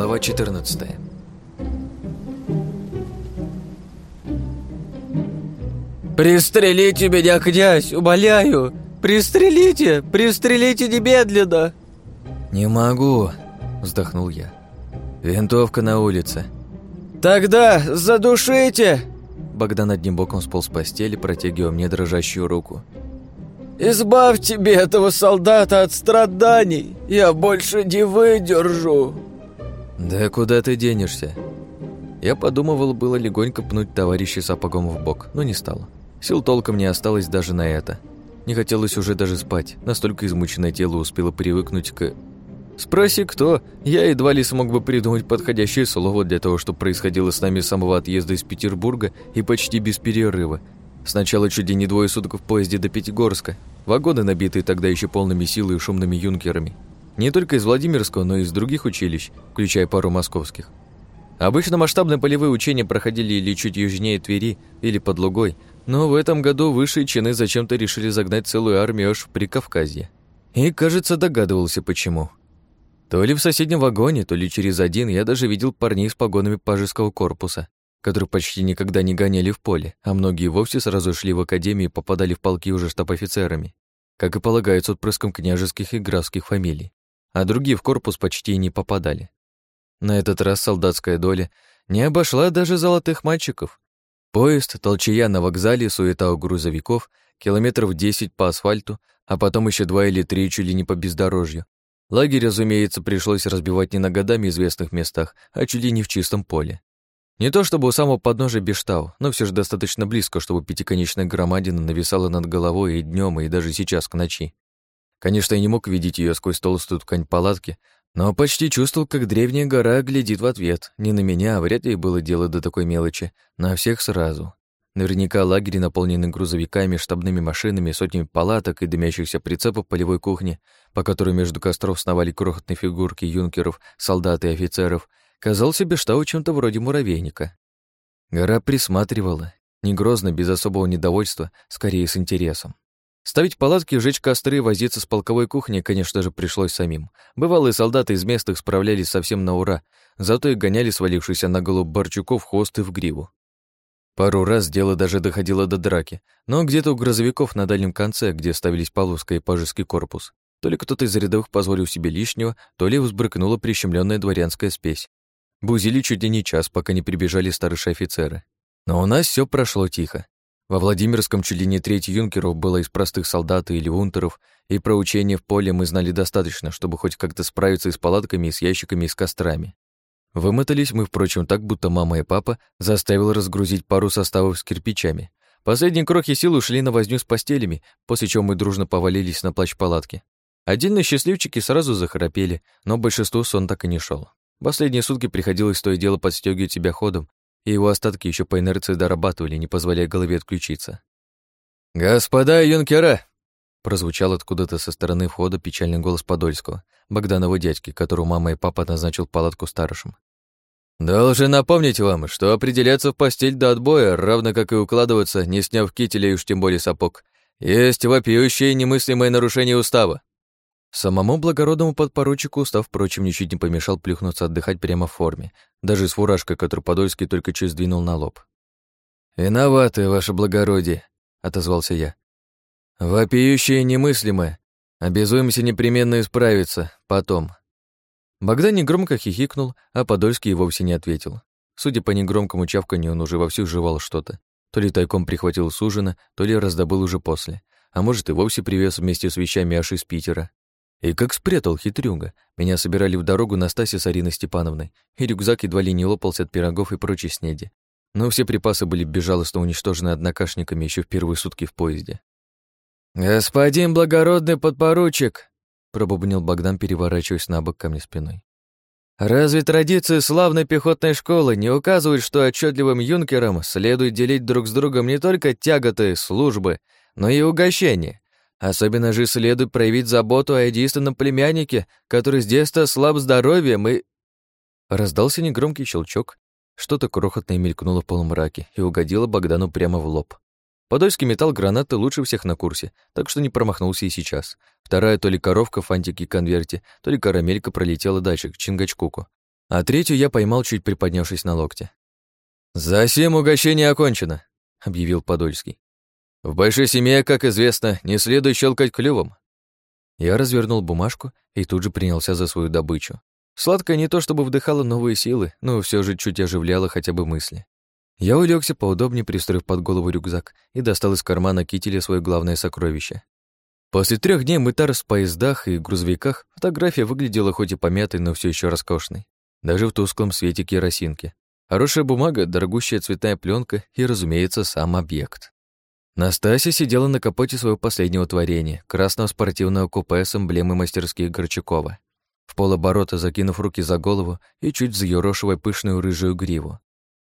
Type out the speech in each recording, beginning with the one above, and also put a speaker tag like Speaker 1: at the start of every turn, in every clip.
Speaker 1: Глава 14
Speaker 2: «Пристрелите меня, князь, умоляю! Пристрелите! Пристрелите немедленно!»
Speaker 1: «Не могу», — вздохнул я. «Винтовка на улице».
Speaker 2: «Тогда задушите!»
Speaker 1: Богдан одним боком сполз с постели, протягивая мне дрожащую руку.
Speaker 2: «Избавьте этого солдата от страданий! Я больше не выдержу!»
Speaker 1: «Да куда ты денешься?» Я подумывал было легонько пнуть товарища сапогом в бок, но не стало. Сил толком не осталось даже на это. Не хотелось уже даже спать, настолько измученное тело успело привыкнуть к... Спроси кто, я едва ли смог бы придумать подходящее слово для того, что происходило с нами с самого отъезда из Петербурга и почти без перерыва. Сначала чуть ли не двое суток в поезде до Пятигорска, вагоны, набитые тогда еще полными силой и шумными юнкерами. Не только из Владимирского, но и из других училищ, включая пару московских. Обычно масштабные полевые учения проходили или чуть южнее Твери, или под Лугой, но в этом году высшие чины зачем-то решили загнать целую армию аж в Прикавказье. И, кажется, догадывался, почему. То ли в соседнем вагоне, то ли через один я даже видел парней с погонами пажеского корпуса, которые почти никогда не гоняли в поле, а многие вовсе сразу шли в академию и попадали в полки уже штаб-офицерами, как и полагается отпрыском княжеских и графских фамилий, а другие в корпус почти не попадали. На этот раз солдатская доля не обошла даже золотых мальчиков. Поезд, толчая на вокзале, суета у грузовиков, километров десять по асфальту, а потом еще два или три чуть ли не по бездорожью, Лагерь, разумеется, пришлось разбивать не на годами известных местах, а чуть ли не в чистом поле. Не то чтобы у самого подножия Бештау, но все же достаточно близко, чтобы пятиконечная громадина нависала над головой и днем, и даже сейчас к ночи. Конечно, я не мог видеть ее сквозь толстую ткань палатки, но почти чувствовал, как древняя гора глядит в ответ. Не на меня, а вряд ли было дело до такой мелочи, на всех сразу. Наверняка лагерь, наполненный грузовиками, штабными машинами, сотнями палаток и дымящихся прицепов полевой кухни, по которой между костров сновали крохотные фигурки юнкеров, солдат и офицеров, казался Бештау чем-то вроде муравейника. Гора присматривала, не грозно, без особого недовольства, скорее с интересом. Ставить палатки, жечь костры, возиться с полковой кухней, конечно же, пришлось самим. Бывалые солдаты из местных справлялись совсем на ура, зато и гоняли свалившийся на голову Борчуков хвост и в гриву. Пару раз дело даже доходило до драки, но где-то у грузовиков на дальнем конце, где ставились Павловская и Пажеский корпус, то ли кто-то из рядовых позволил себе лишнего, то ли взбрыкнула прищемленная дворянская спесь. Бузили чуть ли не час, пока не прибежали старшие офицеры. Но у нас все прошло тихо. Во Владимирском чуть не треть юнкеров было из простых солдат или унтеров, и про учения в поле мы знали достаточно, чтобы хоть как-то справиться и с палатками, и с ящиками, и с кострами. Вымотались мы, впрочем, так, будто мама и папа заставил разгрузить пару составов с кирпичами. Последние крохи сил ушли на возню с постелями, после чего мы дружно повалились на плащ палатки. Отдельные счастливчики сразу захрапели, но большинству сон так и не шел. Последние сутки приходилось то и дело подстегивать себя ходом, и его остатки еще по инерции дорабатывали, не позволяя голове отключиться. «Господа юнкера!» Прозвучал откуда-то со стороны входа печальный голос Подольского, Богданова дядьки, которого мама и папа назначил палатку старшим. «Должен напомнить вам, что определяться в постель до отбоя, равно как и укладываться, не сняв кителя и уж тем более сапог, есть вопиющее немыслимое нарушение устава». Самому благородному подпоручику устав, впрочем, ничуть не помешал плюхнуться отдыхать прямо в форме, даже с фуражкой, которую Подольский только чуть сдвинул на лоб. «Виноваты, ваше благородие», — отозвался я. «Вопиющее немыслимое. Обязуемся непременно исправиться. Потом». Богдан негромко хихикнул, а Подольский вовсе не ответил. Судя по негромкому чавканью, он уже вовсю жевал что-то. То ли тайком прихватил с ужина, то ли раздобыл уже после. А может, и вовсе привез вместе с вещами аж из Питера. И как спрятал хитрюга. Меня собирали в дорогу Настасья с Ариной Степановной, и рюкзак едва ли не лопался от пирогов и прочей снеди. Но все припасы были безжалостно уничтожены однокашниками еще в первые сутки в поезде. «Господин благородный подпоручик!» — пробубнил Богдан, переворачиваясь на бок ко мне спиной. «Разве традиции славной пехотной школы не указывают, что отчетливым юнкерам следует делить друг с другом не только тяготы службы, но и угощения? Особенно же следует проявить заботу о единственном племяннике, который с детства слаб здоровьем и...» Раздался негромкий щелчок, что-то крохотное мелькнуло в полумраке и угодило Богдану прямо в лоб. Подольский металл гранаты лучше всех на курсе, так что не промахнулся и сейчас. Вторая то ли коровка в фантике конверте, то ли карамелька пролетела дальше, к Чингачкуку. а третью я поймал, чуть приподнявшись на локте. «За семь угощение окончено», — объявил Подольский. «В большой семье, как известно, не следует щелкать клювом». Я развернул бумажку и тут же принялся за свою добычу. Сладкое не то чтобы вдыхало новые силы, но все же чуть оживляло хотя бы мысли. Я улегся поудобнее, пристроив под голову рюкзак, и достал из кармана кителя свое главное сокровище. После трех дней мытар в поездах и грузовиках фотография выглядела хоть и помятой, но все еще роскошной. Даже в тусклом свете керосинки. Хорошая бумага, дорогущая цветная пленка и, разумеется, сам объект. Настасья сидела на капоте своего последнего творения, красного спортивного купе с эмблемой мастерских Горчакова. В полоборота закинув руки за голову и чуть взъерошивая пышную рыжую гриву.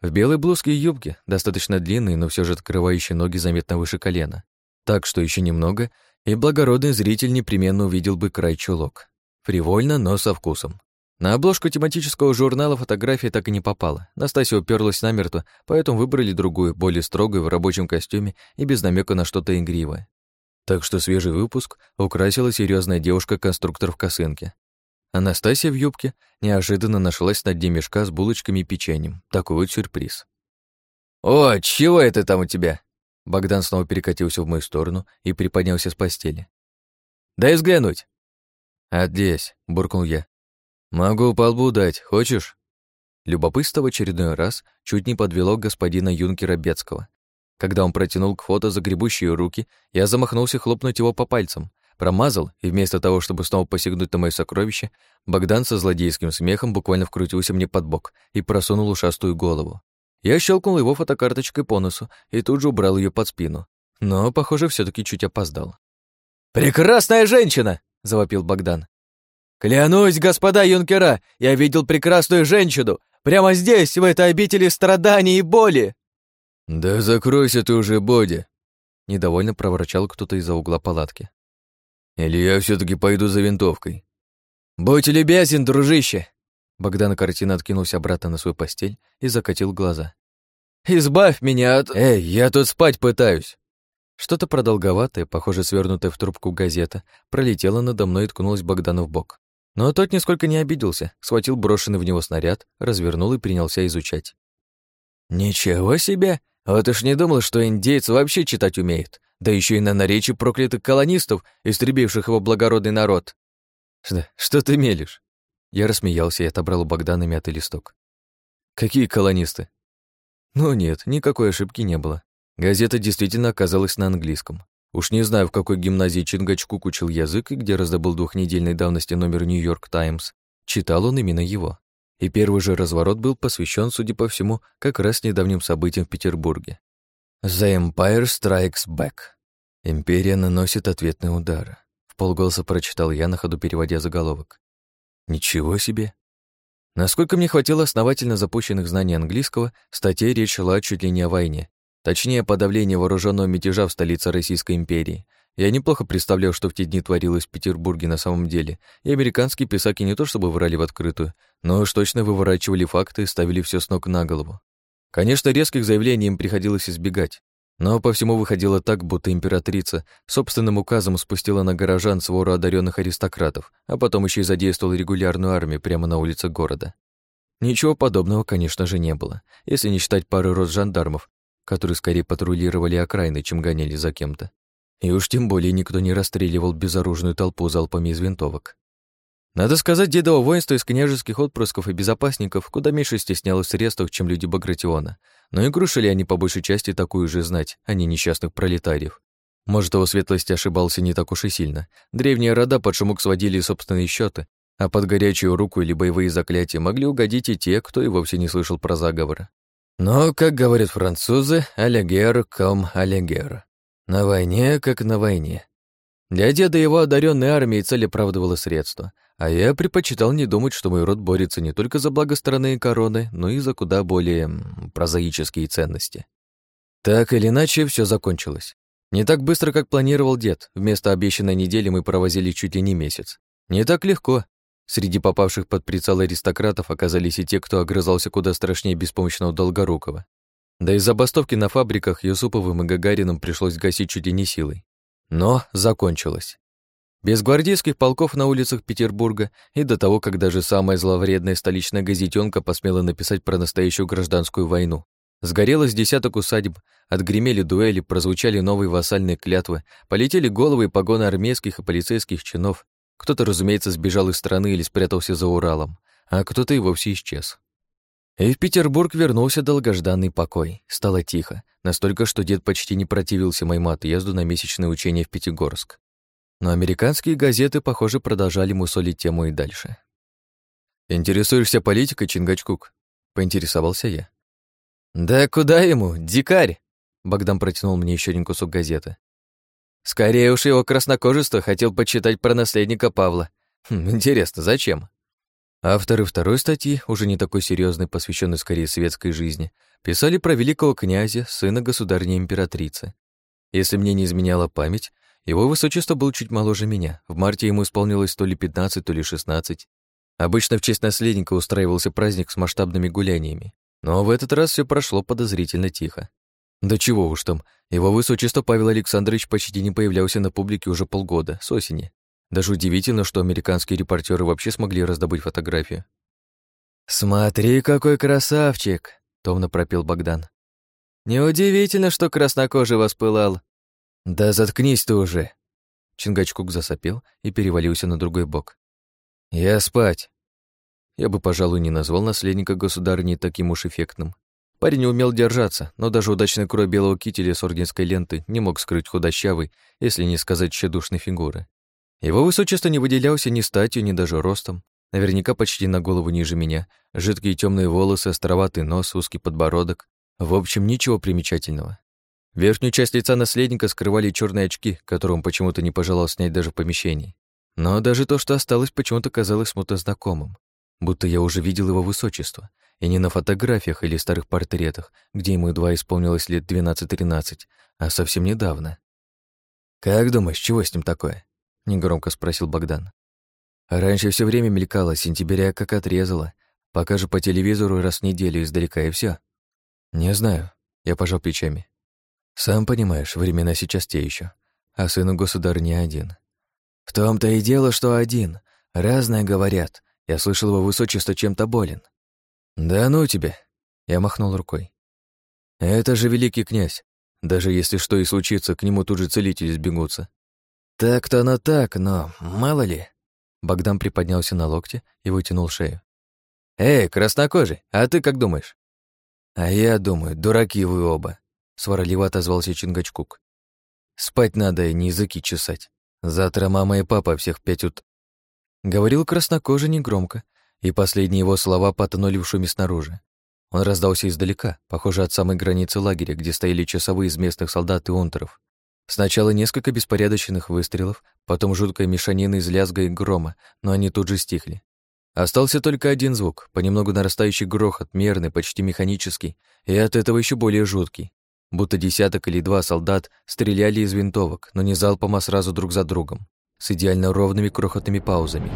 Speaker 1: В белой блузке и юбке, достаточно длинной, но все же открывающей ноги заметно выше колена. Так что еще немного, и благородный зритель непременно увидел бы край чулок. Фривольно, но со вкусом. На обложку тематического журнала фотография так и не попала. Настасья уперлась намертво, поэтому выбрали другую, более строгую, в рабочем костюме и без намека на что-то игривое. Так что свежий выпуск украсила серьезная девушка-конструктор в косынке, Анастасия в юбке неожиданно нашлась на дне мешка с булочками и печеньем. Такой вот сюрприз.
Speaker 2: «О, чего это там у тебя?»
Speaker 1: Богдан снова перекатился в мою сторону и приподнялся с постели. «Дай взглянуть». «Отдесь», — буркнул я. «Могу по дать, хочешь?» Любопытство в очередной раз чуть не подвело господина юнкера Бецкого. Когда он протянул к фото загребущие руки, я замахнулся хлопнуть его по пальцам, Промазал, и вместо того, чтобы снова посягнуть на мое сокровище, Богдан со злодейским смехом буквально вкрутился мне под бок и просунул ушастую голову. Я щелкнул его фотокарточкой по носу и тут же убрал ее под спину. Но, похоже, все таки чуть опоздал.
Speaker 2: «Прекрасная женщина!» — завопил Богдан. «Клянусь, господа юнкера, я видел прекрасную женщину! Прямо здесь, в этой обители страданий и боли!»
Speaker 1: «Да закройся ты уже, Боди!» — недовольно проворчал кто-то из-за угла палатки. Или я все таки пойду за винтовкой?
Speaker 2: Будь любезен, дружище.
Speaker 1: Богдан картина откинулся обратно на свою постель и закатил глаза.
Speaker 2: Избавь меня от...
Speaker 1: Эй, я тут спать пытаюсь. Что-то продолговатое, похоже, свернутое в трубку газета, пролетело надо мной и ткнулось Богдану в бок. Но тот нисколько не обиделся, схватил брошенный в него снаряд, развернул и принялся изучать.
Speaker 2: «Ничего себе! Вот уж не думал, что индейец вообще читать умеет да еще и на наречии проклятых колонистов, истребивших его благородный народ.
Speaker 1: Что, что ты мелешь? Я рассмеялся и отобрал у Богдана мятый листок. Какие колонисты? Ну нет, никакой ошибки не было. Газета действительно оказалась на английском. Уж не знаю, в какой гимназии Чингачкук учил язык и где раздобыл двухнедельной давности номер «Нью-Йорк Таймс». Читал он именно его. И первый же разворот был посвящен, судя по всему, как раз недавним событиям в Петербурге. The Empire Strikes Back. Империя наносит ответный удар. В полголоса прочитал я, на ходу переводя заголовок. Ничего себе. Насколько мне хватило основательно запущенных знаний английского, в статье речь шла чуть ли не о войне. Точнее, о подавлении вооруженного мятежа в столице Российской империи. Я неплохо представлял, что в те дни творилось в Петербурге на самом деле, и американские писаки не то чтобы врали в открытую, но уж точно выворачивали факты и ставили все с ног на голову. Конечно, резких заявлений им приходилось избегать, но по всему выходило так, будто императрица собственным указом спустила на горожан свору одаренных аристократов, а потом еще и задействовала регулярную армию прямо на улицах города. Ничего подобного, конечно же, не было, если не считать пары роз жандармов, которые скорее патрулировали окраины, чем гоняли за кем-то. И уж тем более никто не расстреливал безоружную толпу залпами из винтовок. Надо сказать, дедово воинство из княжеских отпрысков и безопасников куда меньше стеснялось в средствах, чем люди Багратиона, но и грушили они по большей части такую же знать, а не несчастных пролетариев. Может, его светлость ошибался не так уж и сильно. Древние рода под шумок сводили собственные счеты, а под горячую руку или боевые заклятия могли угодить и те, кто и вовсе не слышал про заговоры. Но, как говорят французы, «алягер ком алягер». На войне, как на войне. Для деда его одаренной армии цель оправдывала средства — а я предпочитал не думать, что мой род борется не только за благо страны и короны, но и за куда более прозаические ценности. Так или иначе, все закончилось. Не так быстро, как планировал дед. Вместо обещанной недели мы провозили чуть ли не месяц. Не так легко. Среди попавших под прицел аристократов оказались и те, кто огрызался куда страшнее беспомощного Долгорукова. Да и забастовки на фабриках Юсуповым и Гагариным пришлось гасить чуть ли не силой. Но закончилось. Без гвардейских полков на улицах Петербурга и до того, как даже самая зловредная столичная газетенка посмела написать про настоящую гражданскую войну. Сгорело с десяток усадеб, отгремели дуэли, прозвучали новые вассальные клятвы, полетели головы и погоны армейских и полицейских чинов. Кто-то, разумеется, сбежал из страны или спрятался за Уралом, а кто-то и вовсе исчез. И в Петербург вернулся долгожданный покой. Стало тихо, настолько, что дед почти не противился моему отъезду на месячное учение в Пятигорск. Но американские газеты, похоже, продолжали мусолить тему и дальше. «Интересуешься политикой, Чингачкук?» — поинтересовался я. «Да куда ему, дикарь?» — Богдан протянул мне еще один кусок газеты. «Скорее уж его краснокожество хотел почитать про наследника Павла. Хм, интересно, зачем?» Авторы второй статьи, уже не такой серьезной, посвященной скорее светской жизни, писали про великого князя, сына государни-императрицы. Если мне не изменяла память, его высочество был чуть моложе меня. В марте ему исполнилось то ли 15, то ли 16. Обычно в честь наследника устраивался праздник с масштабными гуляниями. Но в этот раз все прошло подозрительно тихо. Да чего уж там, его высочество Павел Александрович почти не появлялся на публике уже полгода, с осени. Даже удивительно, что американские репортеры вообще смогли раздобыть фотографию. «Смотри, какой красавчик!» — томно пропел Богдан. «Неудивительно, что краснокожий воспылал. «Да заткнись ты уже!» Чингачкук засопел и перевалился на другой бок. «Я спать!» Я бы, пожалуй, не назвал наследника государни таким уж эффектным. Парень умел держаться, но даже удачный крой белого кителя с орденской ленты не мог скрыть худощавый, если не сказать тщедушной фигуры. Его высочество не выделялся ни статью, ни даже ростом. Наверняка почти на голову ниже меня. Жидкие темные волосы, островатый нос, узкий подбородок. В общем, ничего примечательного. Верхнюю часть лица наследника скрывали черные очки, которые он почему-то не пожелал снять даже в помещении. Но даже то, что осталось, почему-то казалось смутно знакомым. Будто я уже видел его высочество. И не на фотографиях или старых портретах, где ему едва исполнилось лет 12-13, а совсем недавно. «Как думаешь, чего с ним такое?» — негромко спросил Богдан. «Раньше все время мелькало, сентября как отрезало. Покажу по телевизору раз в неделю издалека, и все. «Не знаю», — я пожал плечами. Сам понимаешь, времена сейчас те еще, а сыну государь не один. В том-то и дело, что один. Разное говорят. Я слышал, его высочество чем-то болен. Да ну тебе, я махнул рукой. Это же великий князь. Даже если что и случится, к нему тут же целители сбегутся. Так-то оно так, но мало ли. Богдан приподнялся на локте и вытянул шею. «Эй, краснокожий, а ты как думаешь?» «А я думаю, дураки вы оба сварливо отозвался Чингачкук. Спать надо и не языки чесать. Завтра мама и папа всех пять ут... Говорил краснокожий негромко, и последние его слова потонули в шуме снаружи. Он раздался издалека, похоже, от самой границы лагеря, где стояли часовые из местных солдат и унтеров. Сначала несколько беспорядочных выстрелов, потом жуткая мешанина из лязга и грома, но они тут же стихли. Остался только один звук, понемногу нарастающий грохот, мерный, почти механический, и от этого еще более жуткий будто десяток или два солдат стреляли из винтовок, но не залпом, а сразу друг за другом, с идеально ровными крохотными паузами.